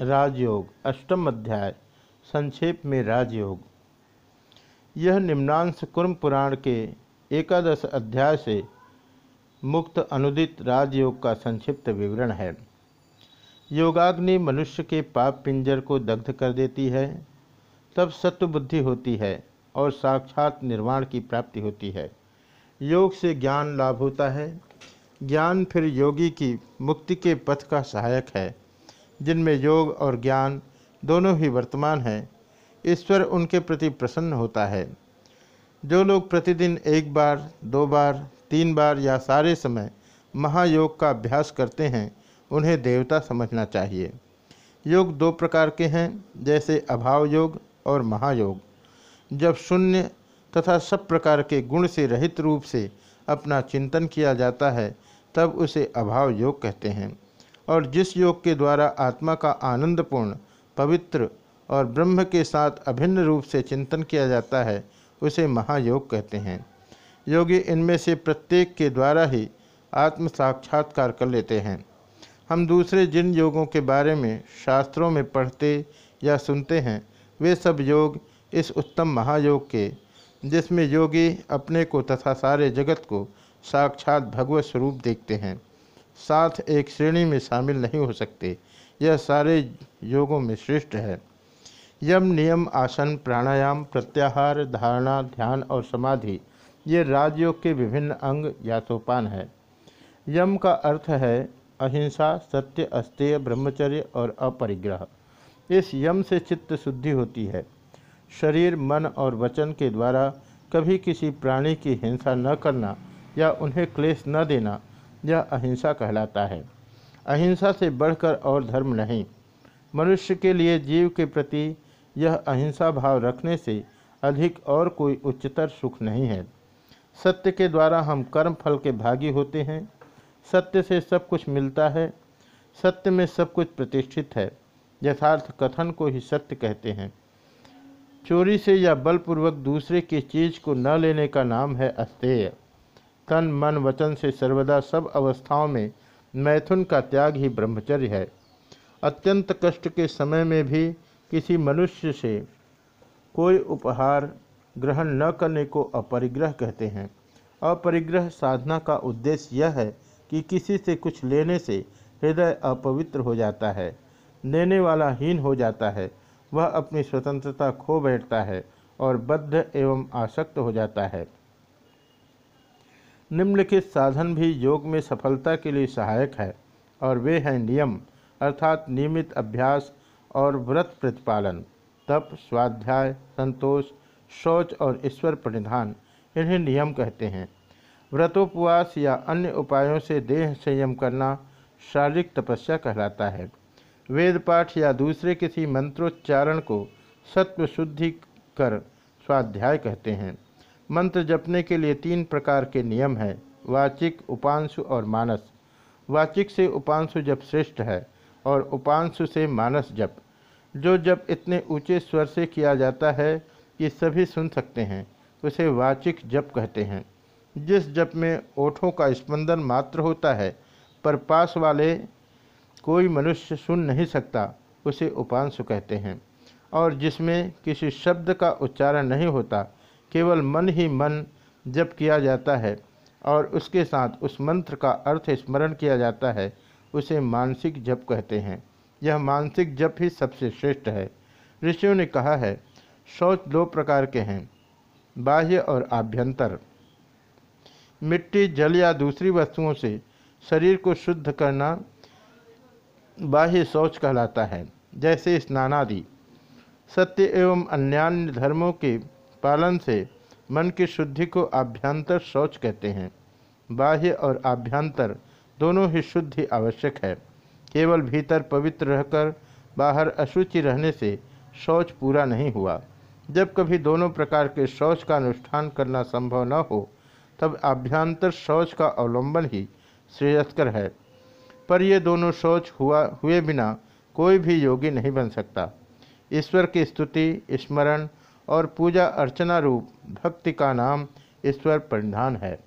राजयोग, अष्टम अध्याय, संक्षेप में राजयोग। यह निम्नांश कुर्म पुराण के एकादश अध्याय से मुक्त अनुदित राजयोग का संक्षिप्त विवरण है। योगाग्नि मनुष्य के पाप पिंजर को दग्ध कर देती है, तब सत्व बुद्धि होती है और साक्षात निर्वाण की प्राप्ति होती है। योग से ज्ञान लाभ होता है। ज्ञान फिर योगी की मुक्ति के पथ का सहायक है। जिनमें योग और ज्ञान दोनों ही वर्तमान हैं, ईश्वर उनके प्रति प्रसन्न होता है। जो लोग प्रतिदिन एक बार, दो बार, तीन बार या सारे समय महायोग का अभ्यास करते हैं, उन्हें देवता समझना चाहिए। योग दो प्रकार के हैं, जैसे अभाव योग और महायोग। जब शून्य तथा सब प्रकार के गुण से रहित रूप से अपना चिंतन किया जाता है, तब उसे अभाव योग कहते हैं। और जिस योग के द्वारा आत्मा का आनंदपूर्ण, पवित्र और ब्रह्म के साथ अभिन्न रूप से चिंतन किया जाता है, उसे महायोग कहते हैं। योगी इनमें से प्रत्येक के द्वारा ही आत्म साक्षात्कार कर लेते हैं। हम दूसरे जिन योगों के बारे में शास्त्रों में पढ़ते या सुनते हैं, वे सब योग इस उत्तम महायोग के, जिसमें योगी अपने को तथा सारे जगत को साक्षात भगवत स्वरूप देखते हैं। साथ एक श्रेणी में शामिल नहीं हो सकते। यह सारे योगों में श्रेष्ठ है। यम, नियम, आसन, प्राणायाम, प्रत्याहार, धारणा, ध्यान और समाधि, ये राजयोग के विभिन्न अंग या सोपान है। यम का अर्थ है अहिंसा, सत्य, अस्तेय, ब्रह्मचर्य और अपरिग्रह। इस यम से चित्त शुद्धि होती है। शरीर, मन और वचन के द्वारा कभी किसी प्राणी की हिंसा न करना या उन्हें क्लेश न देना यह अहिंसा कहलाता है। अहिंसा से बढ़कर और धर्म नहीं। मनुष्य के लिए जीव के प्रति यह अहिंसा भाव रखने से अधिक और कोई उच्चतर सुख नहीं है। सत्य के द्वारा हम कर्म फल के भागी होते हैं। सत्य से सब कुछ मिलता है। सत्य में सब कुछ प्रतिष्ठित है। यथार्थ कथन को ही सत्य कहते हैं। चोरी से या बलपूर्वक दूसरे की चीज़ को न लेने का नाम है अस्तेय। तन मन वचन से सर्वदा सब अवस्थाओं में मैथुन का त्याग ही ब्रह्मचर्य है। अत्यंत कष्ट के समय में भी किसी मनुष्य से कोई उपहार ग्रहण न करने को अपरिग्रह कहते हैं। अपरिग्रह साधना का उद्देश्य यह है कि किसी से कुछ लेने से हृदय अपवित्र हो जाता है, लेने वाला हीन हो जाता है, वह अपनी स्वतंत्रता खो बैठता है और बद्ध एवं आसक्त हो जाता है। निम्नलिखित साधन भी योग में सफलता के लिए सहायक है, और वे हैं नियम, अर्थात नियमित अभ्यास और व्रत प्रतिपालन, तप, स्वाध्याय, संतोष, शौच और ईश्वर परिधान इन्हें नियम कहते हैं। व्रतोपवास या अन्य उपायों से देह संयम करना शारीरिक तपस्या कहलाता है। वेद पाठ या दूसरे किसी मंत्रोच्चारण को सत्व शुद्धि कर स्वाध्याय कहते हैं। मंत्र जपने के लिए तीन प्रकार के नियम हैं, वाचिक, उपांशु और मानस। वाचिक से उपांशु जप श्रेष्ठ है और उपांशु से मानस जप। जो जप इतने ऊँचे स्वर से किया जाता है कि सभी सुन सकते हैं। उसे वाचिक जप कहते हैं। जिस जप में ओठों का स्पंदन मात्र होता है, पर पास वाले कोई मनुष्य सुन नहीं सकता, उसे उपांशु कहते हैं। और जिसमें किसी शब्द का उच्चारण नहीं होता केवल मन ही मन जप किया जाता है और उसके साथ उस मंत्र का अर्थ स्मरण किया जाता है, उसे मानसिक जप कहते हैं। यह मानसिक जप ही सबसे श्रेष्ठ है। ऋषियों ने कहा है, शौच दो प्रकार के हैं, बाह्य और आभ्यंतर। मिट्टी, जल या दूसरी वस्तुओं से शरीर को शुद्ध करना बाह्य शौच कहलाता है, जैसे स्नानादि। सत्य एवं अन्यान्य धर्मों के पालन से मन की शुद्धि को आभ्यंतर शौच कहते हैं। बाह्य और आभ्यंतर दोनों ही शुद्धि आवश्यक है। केवल भीतर पवित्र रहकर बाहर अशुचि रहने से शौच पूरा नहीं हुआ। जब कभी दोनों प्रकार के शौच का अनुष्ठान करना संभव न हो, तब आभ्यंतर शौच का अवलंबन ही श्रेयस्कर है। पर ये दोनों शौच हुआ, हुए बिना कोई भी योगी नहीं बन सकता। ईश्वर की स्तुति, स्मरण और पूजा अर्चना रूप भक्ति का नाम ईश्वर परिधान है।